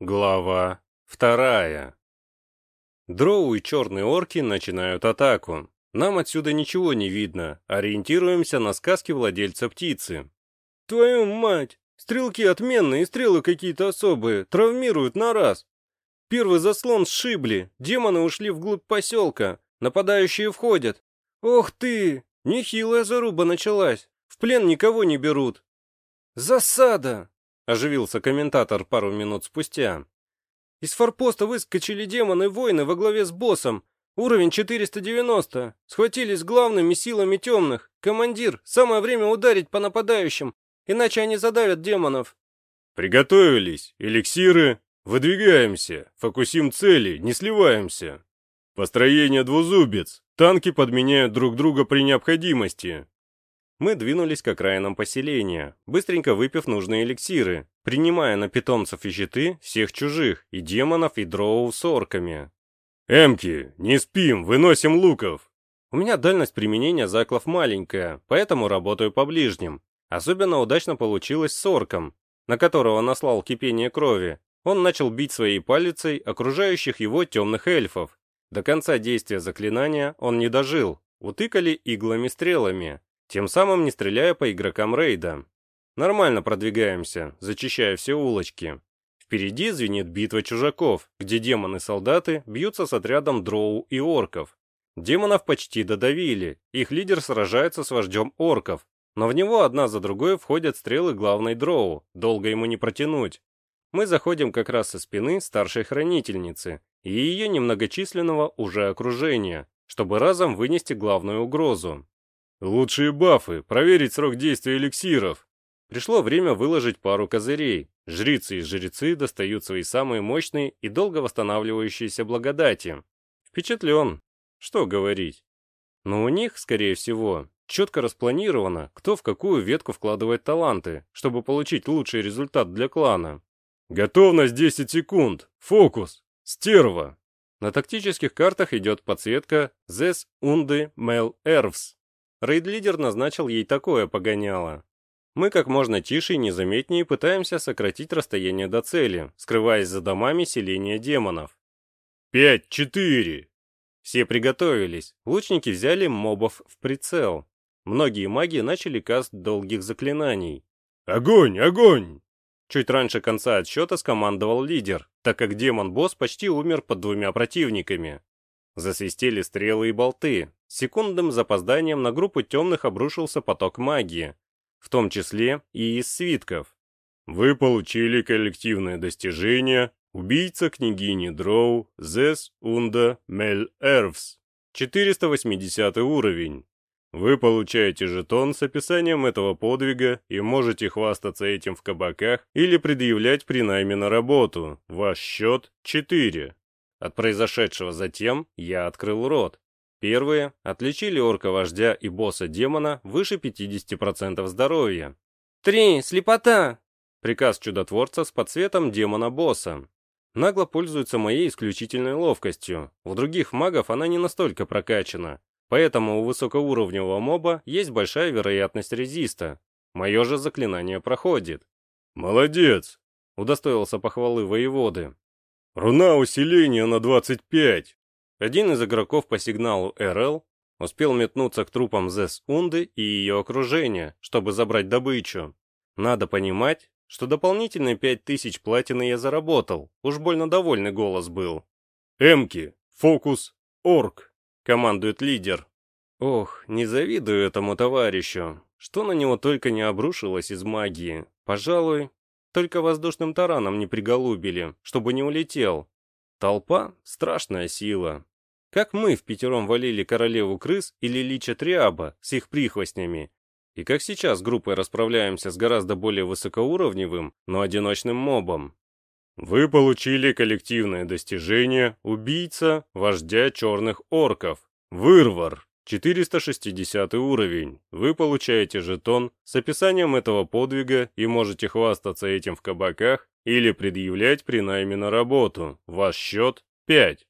Глава вторая. Дроу и черные орки начинают атаку. Нам отсюда ничего не видно, ориентируемся на сказки владельца птицы. Твою мать! Стрелки отменные, стрелы какие-то особые, травмируют на раз. Первый заслон сшибли, демоны ушли вглубь поселка, нападающие входят. Ох ты! Нехилая заруба началась, в плен никого не берут. Засада! Оживился комментатор пару минут спустя. Из форпоста выскочили демоны-воины во главе с боссом. Уровень 490. Схватились главными силами темных. Командир, самое время ударить по нападающим, иначе они задавят демонов. Приготовились. Эликсиры. Выдвигаемся. Фокусим цели, не сливаемся. Построение двузубец. Танки подменяют друг друга при необходимости. Мы двинулись к окраинам поселения, быстренько выпив нужные эликсиры, принимая на питомцев и щиты всех чужих, и демонов, и дроу с орками. «Эмки, не спим, выносим луков!» У меня дальность применения заклов маленькая, поэтому работаю по ближним. Особенно удачно получилось с орком, на которого наслал кипение крови. Он начал бить своей палицей окружающих его темных эльфов. До конца действия заклинания он не дожил, утыкали иглами-стрелами, тем самым не стреляя по игрокам рейда. Нормально продвигаемся, зачищая все улочки. Впереди звенит битва чужаков, где демоны-солдаты бьются с отрядом дроу и орков. Демонов почти додавили, их лидер сражается с вождем орков, но в него одна за другой входят стрелы главной дроу, долго ему не протянуть. Мы заходим как раз со спины старшей хранительницы и ее немногочисленного уже окружения, чтобы разом вынести главную угрозу. Лучшие бафы, проверить срок действия эликсиров. Пришло время выложить пару козырей. Жрицы и жрецы достают свои самые мощные и долго восстанавливающиеся благодати. Впечатлен. Что говорить. Но у них, скорее всего, четко распланировано, кто в какую ветку вкладывает таланты, чтобы получить лучший результат для клана. Готовность 10 секунд. Фокус. Стерва. На тактических картах идет подсветка Zes Unde Mel Erfs. Рейд-лидер назначил ей такое погоняло. Мы как можно тише и незаметнее пытаемся сократить расстояние до цели, скрываясь за домами селения демонов. «Пять, четыре!» Все приготовились, лучники взяли мобов в прицел. Многие маги начали каст долгих заклинаний. «Огонь, огонь!» Чуть раньше конца отсчета скомандовал лидер, так как демон-босс почти умер под двумя противниками. Засвистели стрелы и болты. Секундным запозданием на группу темных обрушился поток магии, в том числе и из свитков. Вы получили коллективное достижение «Убийца княгини Дроу Зес Унда Мель Эрвс». 480 уровень. Вы получаете жетон с описанием этого подвига и можете хвастаться этим в кабаках или предъявлять при найме на работу. Ваш счет 4. От произошедшего затем я открыл рот. Первые отличили орка-вождя и босса-демона выше 50% здоровья. «Три! Слепота!» Приказ чудотворца с подсветом демона-босса. Нагло пользуется моей исключительной ловкостью. У других магов она не настолько прокачана. Поэтому у высокоуровневого моба есть большая вероятность резиста. Мое же заклинание проходит. «Молодец!» — удостоился похвалы воеводы. «Руна усиления на 25!» Один из игроков по сигналу РЛ успел метнуться к трупам Зес Унды и ее окружения, чтобы забрать добычу. Надо понимать, что дополнительные 5000 платины я заработал, уж больно довольный голос был. «Эмки, фокус, орк!» — командует лидер. Ох, не завидую этому товарищу. Что на него только не обрушилось из магии. Пожалуй, только воздушным тараном не приголубили, чтобы не улетел. Толпа — страшная сила. Как мы в пятером валили королеву крыс или лича Триаба с их прихвостнями, и как сейчас группой расправляемся с гораздо более высокоуровневым, но одиночным мобом. Вы получили коллективное достижение «Убийца вождя черных орков» — Вырвар. 460 уровень. Вы получаете жетон с описанием этого подвига и можете хвастаться этим в кабаках или предъявлять при найме на работу. Ваш счет 5.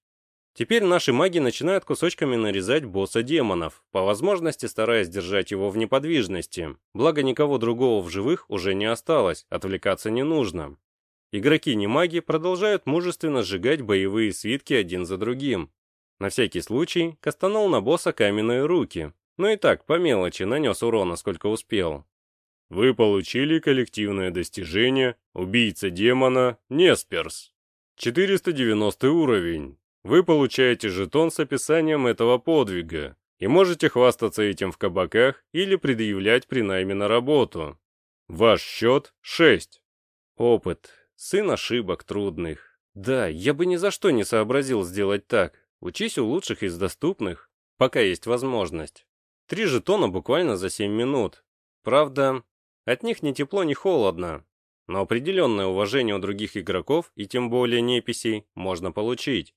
Теперь наши маги начинают кусочками нарезать босса демонов, по возможности стараясь держать его в неподвижности. Благо никого другого в живых уже не осталось, отвлекаться не нужно. Игроки-немаги продолжают мужественно сжигать боевые свитки один за другим. На всякий случай кастанул на босса каменные руки, но и так по мелочи нанес урона, сколько успел. Вы получили коллективное достижение «Убийца демона Несперс». 490 уровень. Вы получаете жетон с описанием этого подвига и можете хвастаться этим в кабаках или предъявлять при найме на работу. Ваш счет 6. Опыт. Сын ошибок трудных. Да, я бы ни за что не сообразил сделать так. Учись у лучших из доступных, пока есть возможность. Три жетона буквально за 7 минут. Правда, от них ни тепло, ни холодно, но определенное уважение у других игроков, и тем более неписей, можно получить.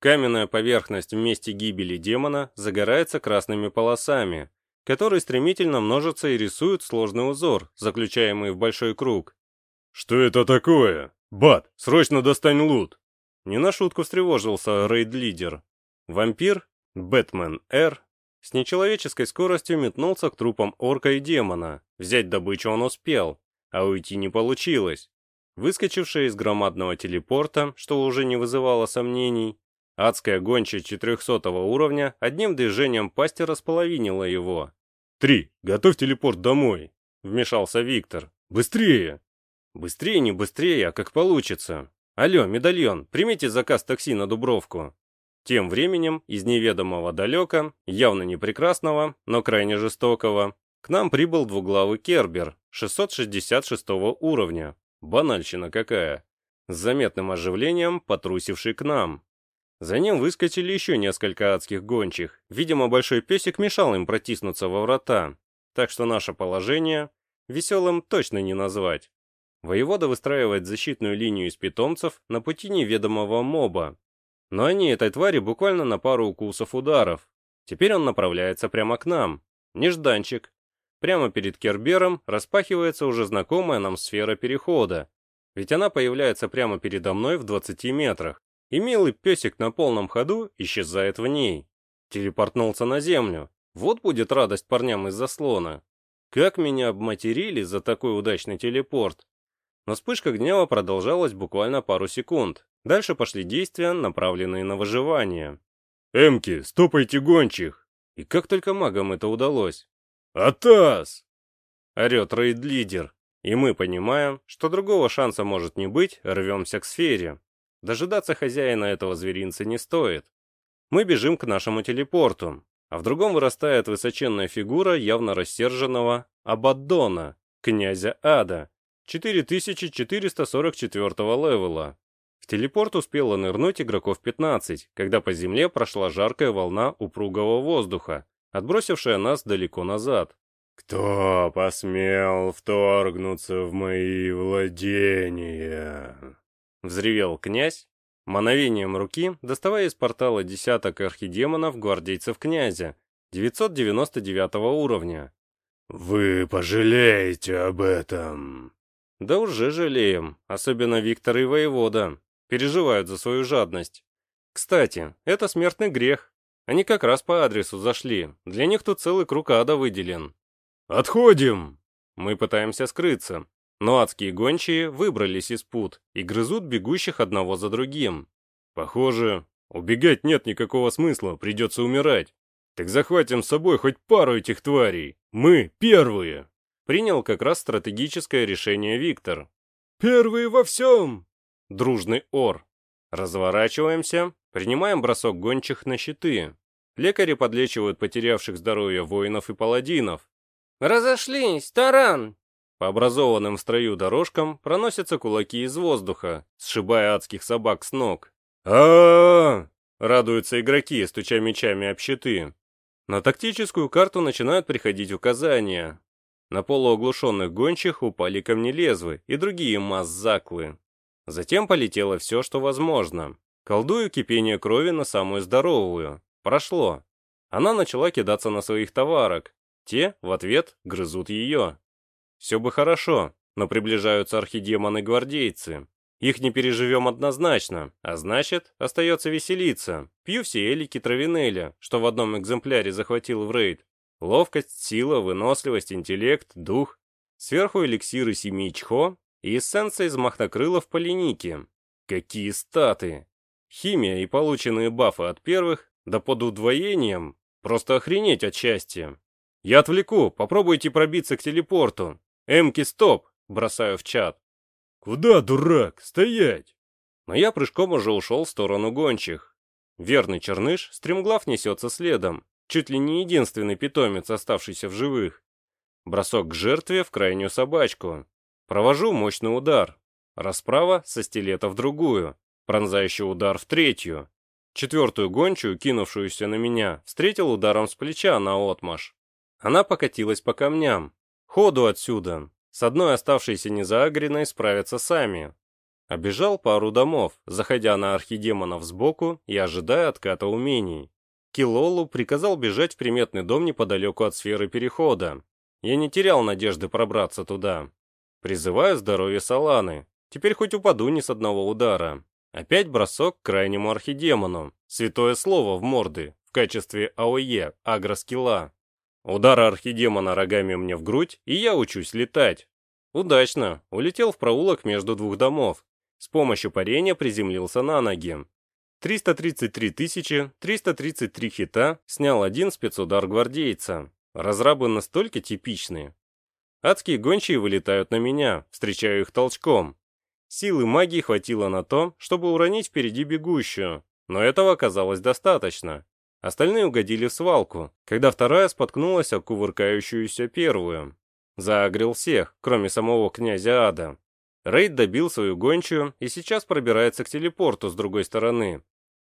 Каменная поверхность в месте гибели демона загорается красными полосами, которые стремительно множатся и рисуют сложный узор, заключаемый в большой круг. «Что это такое? Бат, срочно достань лут!» Не на шутку встревожился рейд-лидер. Вампир, Бэтмен Р, с нечеловеческой скоростью метнулся к трупам орка и демона. Взять добычу он успел, а уйти не получилось. Выскочившая из громадного телепорта, что уже не вызывало сомнений, адская гончая 400 уровня одним движением пасти располовинила его. «Три, готовь телепорт домой!» — вмешался Виктор. «Быстрее!» «Быстрее, не быстрее, а как получится. Алло, медальон, примите заказ такси на Дубровку». Тем временем из неведомого далека, явно не прекрасного, но крайне жестокого, к нам прибыл двуглавый Кербер 666 уровня. Банальщина какая. С заметным оживлением потрусивший к нам. За ним выскочили еще несколько адских гончих. Видимо, большой песик мешал им протиснуться во врата. Так что наше положение веселым точно не назвать. Воевода выстраивает защитную линию из питомцев на пути неведомого моба, но они этой твари буквально на пару укусов ударов. Теперь он направляется прямо к нам. Нежданчик. Прямо перед Кербером распахивается уже знакомая нам сфера перехода. Ведь она появляется прямо передо мной в 20 метрах. И милый песик на полном ходу исчезает в ней. Телепортнулся на землю. Вот будет радость парням из заслона. Как меня обматерили за такой удачный телепорт. Но вспышка гнева продолжалась буквально пару секунд. Дальше пошли действия, направленные на выживание. «Эмки, стопайте гончих!» И как только магам это удалось. «Атас!» Орет рейд-лидер. И мы понимаем, что другого шанса может не быть, рвемся к сфере. Дожидаться хозяина этого зверинца не стоит. Мы бежим к нашему телепорту, а в другом вырастает высоченная фигура явно рассерженного Абаддона, князя Ада, 4444 левела. В телепорт успело нырнуть игроков 15, когда по земле прошла жаркая волна упругого воздуха, отбросившая нас далеко назад. «Кто посмел вторгнуться в мои владения?» Взревел князь, мановением руки, доставая из портала десяток архидемонов гвардейцев князя, 999 уровня. «Вы пожалеете об этом!» Да уже жалеем, особенно Виктор и воевода. Переживают за свою жадность. Кстати, это смертный грех. Они как раз по адресу зашли. Для них тут целый круг ада выделен. «Отходим!» Мы пытаемся скрыться. Но адские гончие выбрались из пут и грызут бегущих одного за другим. Похоже, убегать нет никакого смысла, придется умирать. Так захватим с собой хоть пару этих тварей. Мы первые принял как раз стратегическое решение Виктор. «Первые во всем!» Дружный ор. Разворачиваемся, принимаем бросок гончих на щиты. Лекари подлечивают потерявших здоровье воинов и паладинов. «Разошлись, таран!» По образованным в строю дорожкам проносятся кулаки из воздуха, сшибая адских собак с ног. а, радуются игроки, стуча мечами об щиты. На тактическую карту начинают приходить указания. На полуоглушенных гончих упали камнелезвы и другие масс-заклы. Затем полетело все, что возможно. Колдую кипение крови на самую здоровую. Прошло. Она начала кидаться на своих товарок. Те, в ответ, грызут ее. Все бы хорошо, но приближаются архидемоны-гвардейцы. Их не переживем однозначно, а значит, остается веселиться. Пью все элики Травинеля, что в одном экземпляре захватил в рейд, Ловкость, сила, выносливость, интеллект, дух. Сверху эликсиры семи чхо и эссенция из махнокрылов полиники. Какие статы! Химия и полученные бафы от первых, да под удвоением, просто охренеть от счастья. Я отвлеку, попробуйте пробиться к телепорту. Эмки, стоп, бросаю в чат. Куда, дурак, стоять? Но я прыжком уже ушел в сторону гончих. Верный черныш стремглав несется следом, чуть ли не единственный питомец, оставшийся в живых. Бросок к жертве в крайнюю собачку. Провожу мощный удар. Расправа со стилета в другую. Пронзающий удар в третью. Четвертую гончую, кинувшуюся на меня, встретил ударом с плеча на отмаш. Она покатилась по камням. Ходу отсюда. С одной оставшейся незаагренной справятся сами. Обежал пару домов, заходя на архидемонов сбоку и ожидая отката умений. Килолу приказал бежать в приметный дом неподалеку от сферы перехода. Я не терял надежды пробраться туда. Призываю здоровье Саланы. Теперь хоть упаду не с одного удара. Опять бросок к крайнему архидемону. Святое слово в морды в качестве АОЕ, агроскилла. Удар архидемона рогами мне в грудь, и я учусь летать. Удачно. Улетел в проулок между двух домов. С помощью парения приземлился на ноги. 333 тысячи, 333 хита, снял один спецудар гвардейца. Разрабы настолько типичные. Адские гончие вылетают на меня, встречаю их толчком. Силы магии хватило на то, чтобы уронить впереди бегущую, но этого оказалось достаточно. Остальные угодили в свалку, когда вторая споткнулась о кувыркающуюся первую. Заагрил всех, кроме самого князя Ада. Рейд добил свою гончую и сейчас пробирается к телепорту с другой стороны.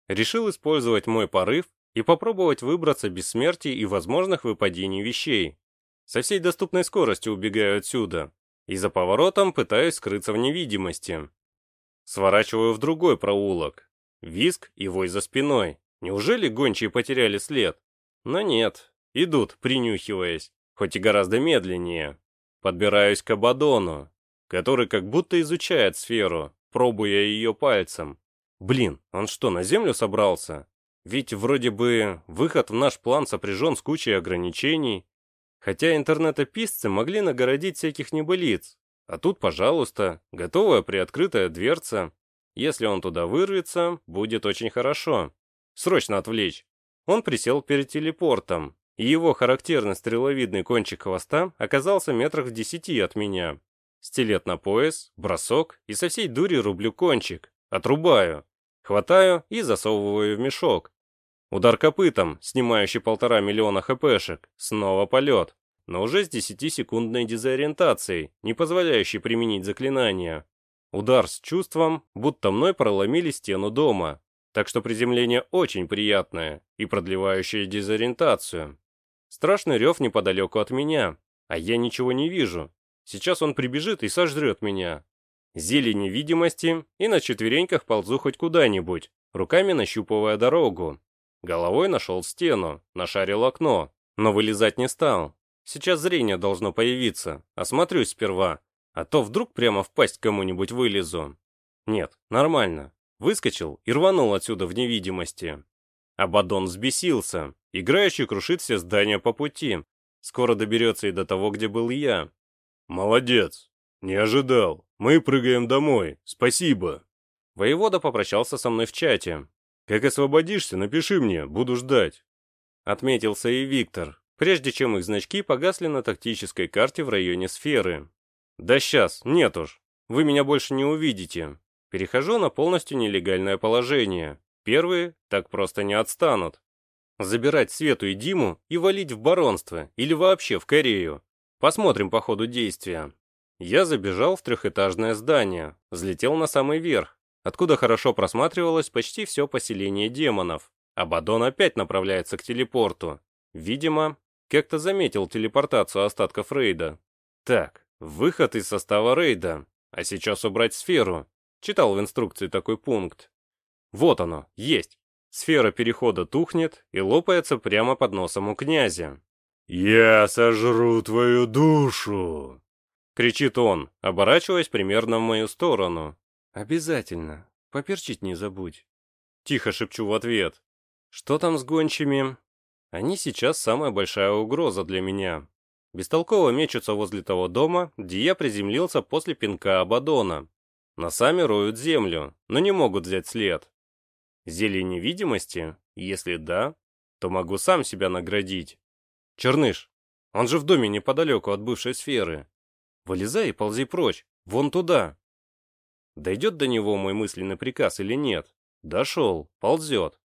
Решил использовать мой порыв и попробовать выбраться без смерти и возможных выпадений вещей. Со всей доступной скоростью убегаю отсюда, и за поворотом пытаюсь скрыться в невидимости. Сворачиваю в другой проулок. Виск и вой за спиной. Неужели гончие потеряли след? Но нет, идут, принюхиваясь, хоть и гораздо медленнее. Подбираюсь к Абадону, который как будто изучает сферу, пробуя ее пальцем. Блин, он что, на землю собрался? Ведь вроде бы выход в наш план сопряжен с кучей ограничений. Хотя интернетописцы могли нагородить всяких небылиц. А тут, пожалуйста, готовая приоткрытая дверца. Если он туда вырвется, будет очень хорошо. Срочно отвлечь. Он присел перед телепортом, и его характерный стреловидный кончик хвоста оказался метрах в десяти от меня. Стилет на пояс, бросок и со всей дури рублю кончик. Отрубаю. Хватаю и засовываю в мешок. Удар копытом, снимающий полтора миллиона хпшек. Снова полет. Но уже с 10-секундной дезориентацией, не позволяющей применить заклинание. Удар с чувством, будто мной проломили стену дома. Так что приземление очень приятное и продлевающее дезориентацию. Страшный рев неподалеку от меня, а я ничего не вижу. Сейчас он прибежит и сожрет меня. Зелень невидимости и на четвереньках ползу хоть куда-нибудь, руками нащупывая дорогу. Головой нашел стену, нашарил окно, но вылезать не стал. Сейчас зрение должно появиться, осмотрюсь сперва, а то вдруг прямо в пасть кому-нибудь вылезу. Нет, нормально. Выскочил и рванул отсюда в невидимости. Абадон взбесился. Играющий крушит все здания по пути. Скоро доберется и до того, где был я. «Молодец! Не ожидал. Мы прыгаем домой. Спасибо!» Воевода попрощался со мной в чате. Как освободишься, напиши мне, буду ждать. Отметился и Виктор, прежде чем их значки погасли на тактической карте в районе сферы. Да сейчас, нет уж. Вы меня больше не увидите. Перехожу на полностью нелегальное положение. Первые так просто не отстанут. Забирать Свету и Диму и валить в баронство или вообще в Корею. Посмотрим по ходу действия. Я забежал в трехэтажное здание, взлетел на самый верх, откуда хорошо просматривалось почти все поселение демонов. Абадон опять направляется к телепорту. Видимо, как-то заметил телепортацию остатков рейда. Так, выход из состава рейда. А сейчас убрать сферу. Читал в инструкции такой пункт. Вот оно, есть. Сфера перехода тухнет и лопается прямо под носом у князя. «Я сожру твою душу!» Кричит он, оборачиваясь примерно в мою сторону. «Обязательно. Поперчить не забудь». Тихо шепчу в ответ. «Что там с гончими?» «Они сейчас самая большая угроза для меня. бестолково мечутся возле того дома, где я приземлился после пинка Абадона. Носами роют землю, но не могут взять след. Зелье невидимости? Если да, то могу сам себя наградить. Черныш, он же в доме неподалеку от бывшей сферы. Вылезай и ползи прочь, вон туда. Дойдет до него мой мысленный приказ или нет? Дошел, ползет.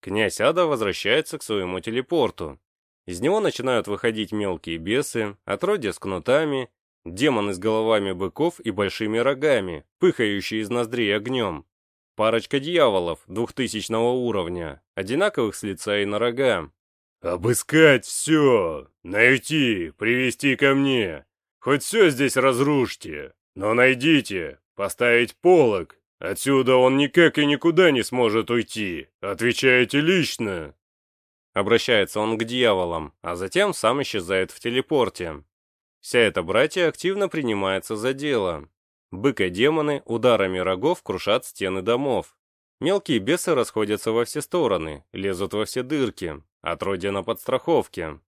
Князь Ада возвращается к своему телепорту. Из него начинают выходить мелкие бесы, отродья с кнутами, демоны с головами быков и большими рогами, пыхающие из ноздрей огнем. Парочка дьяволов двухтысячного уровня, одинаковых с лица и на рога. «Обыскать все! Найти, привести ко мне! Хоть все здесь разрушьте, но найдите, поставить полог. Отсюда он никак и никуда не сможет уйти. Отвечаете лично!» Обращается он к дьяволам, а затем сам исчезает в телепорте. Вся эта братья активно принимается за дело. Бык и демоны ударами рогов крушат стены домов. Мелкие бесы расходятся во все стороны, лезут во все дырки, отродья на подстраховке.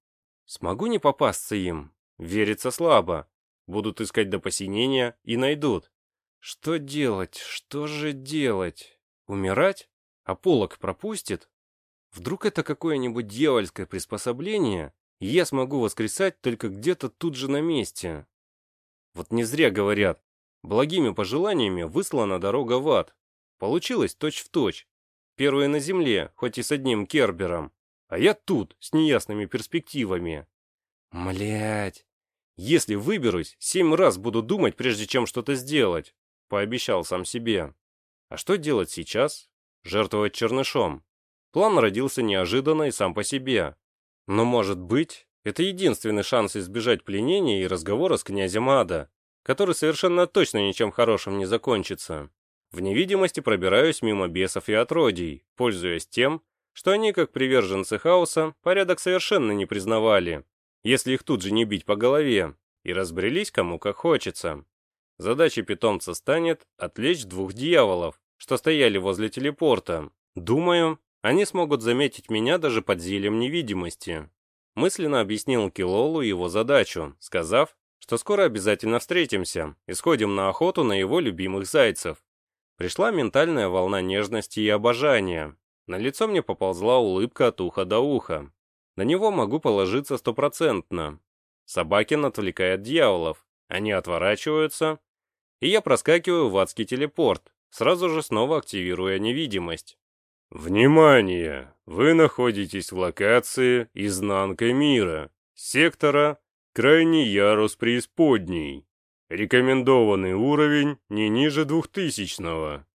Смогу не попасться им? Верится слабо. Будут искать до посинения и найдут. Что делать? Что же делать? Умирать? А полок пропустит? Вдруг это какое-нибудь дьявольское приспособление, и я смогу воскресать только где-то тут же на месте? Вот не зря говорят, Благими пожеланиями выслана дорога в ад. Получилось точь-в-точь. Первые на земле, хоть и с одним кербером. А я тут, с неясными перспективами. Млять. Если выберусь, семь раз буду думать, прежде чем что-то сделать. Пообещал сам себе. А что делать сейчас? Жертвовать чернышом. План родился неожиданно и сам по себе. Но, может быть, это единственный шанс избежать пленения и разговора с князем Ада который совершенно точно ничем хорошим не закончится. В невидимости пробираюсь мимо бесов и отродий, пользуясь тем, что они, как приверженцы хаоса, порядок совершенно не признавали, если их тут же не бить по голове, и разбрелись кому как хочется. Задачей питомца станет отвлечь двух дьяволов, что стояли возле телепорта. Думаю, они смогут заметить меня даже под зельем невидимости. Мысленно объяснил Килолу его задачу, сказав, что скоро обязательно встретимся и сходим на охоту на его любимых зайцев. Пришла ментальная волна нежности и обожания. На лицо мне поползла улыбка от уха до уха. На него могу положиться стопроцентно. Собакин отвлекает дьяволов. Они отворачиваются, и я проскакиваю в адский телепорт, сразу же снова активируя невидимость. Внимание! Вы находитесь в локации «Изнанка мира», сектора Крайний ярус преисподней. Рекомендованный уровень не ниже двухтысячного.